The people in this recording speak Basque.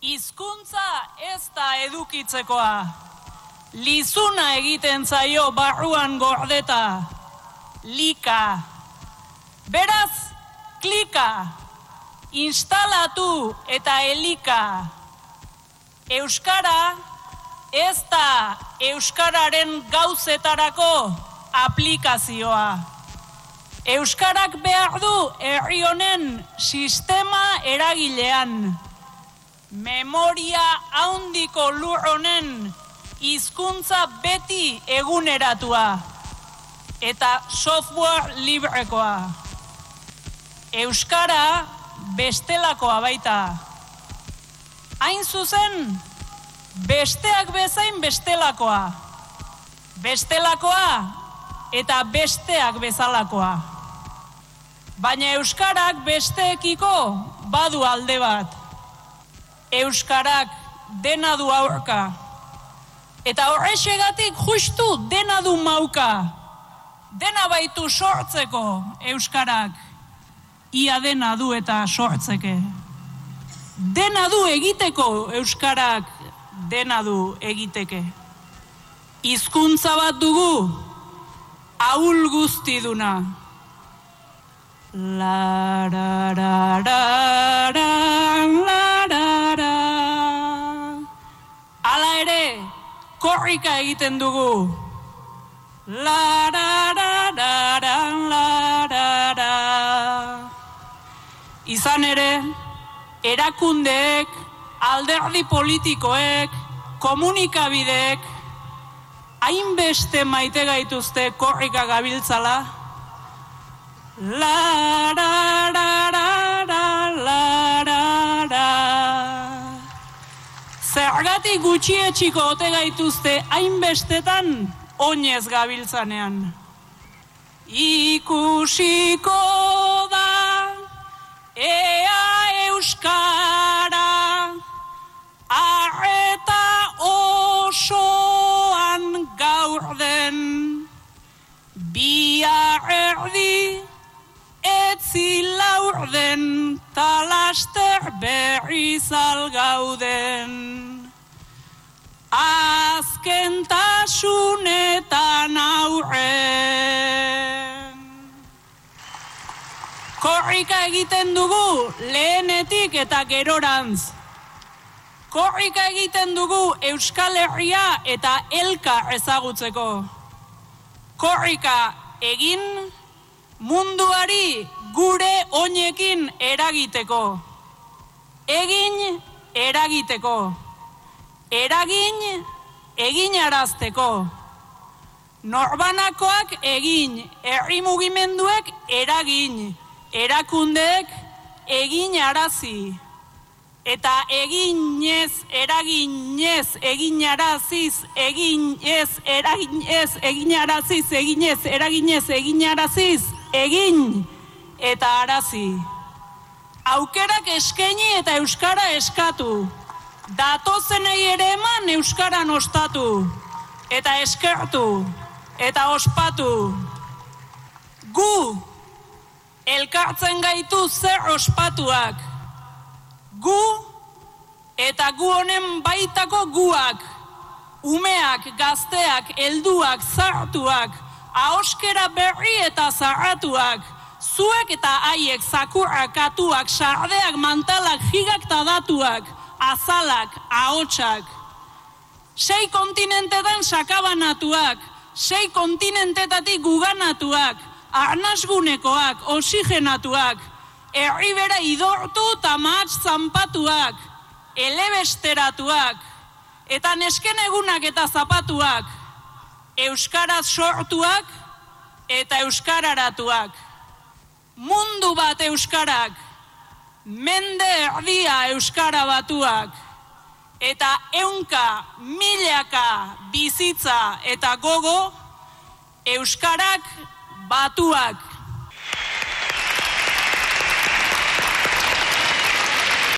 Hizkuntza ez da edukitzekoa. Lizuna egiten zaio barruan gordeta. Lika. Beraz, klika. Instalatu eta elika. Euskara ez da Euskararen gauzetarako aplikazioa. Euskarak behar du herri honen sistema eragilean. Memoria haundiko lur honen hizkuntza beti eguneratua. Eta software librekoa. Euskara bestelakoa baita. Hain zuzen, besteak bezain bestelakoa. Bestelakoa eta besteak bezalakoa. Baina Euskarak besteekiko badu alde bat. Euskarak dena du aurka. Eta horrexegatik justu dena du mauka. Dena baitu sortzeko Euskarak. Ia dena du eta sortzeke. Dena du egiteko Euskarak dena du egiteke. Hizkuntza bat dugu, ahul guzti duna. La ra ra ra ra korrika egiten dugu. La ra ra ra ra la ra ra. Izan ere, erakundeek, alderdi politikoek, komunikabideek, hainbeste maite gaituzte korrika gabiltzala. La ra gutxietxiko ote gaituzte hainbestetan oinez gabiltzanean. Ikusiko da ea euskara arreta osoan gaur den bia erdi etzi laur den talaster berri gauden Korrika egiten dugu lehenetik eta gerorantz. Korrika egiten dugu Euskal Herria eta Elka ezagutzeko. Korrika egin munduari gure oinekin eragiteko. Egin eragiteko. Eragin eginarazteko. Norbanakoak egin, herri mugimenduek eragin, erakundeek egin arazi. Eta eginez, eraginez, eginaraziz, eginez, eraginez, eginaraziz, eginez, eraginez, eginaraziz, egin eta arazi. Aukerak eskaini eta euskara eskatu. Datozenei ere eman euskaran ostatu. Eta eskertu. Eta ospatu. Gu elkartzen gaitu zer ospatuak. Gu eta gu honen baitako guak, umeak, gazteak, helduak, zartuak, ahoskera berri eta zarratuak, zuek eta haiek zakurrak, katuak, sardeak, mantalak, jigak eta datuak, azalak, ahotsak. Sei kontinentetan sakabanatuak, sei kontinentetatik guganatuak, arnasgunekoak, oxigenatuak, herribera idortu eta mats zanpatuak, elebesteratuak, eta nesken egunak eta zapatuak, euskaraz sortuak eta euskararatuak. Mundu bat euskarak, mende erdia euskara batuak, eta eunka, milaka bizitza eta gogo, euskarak batuak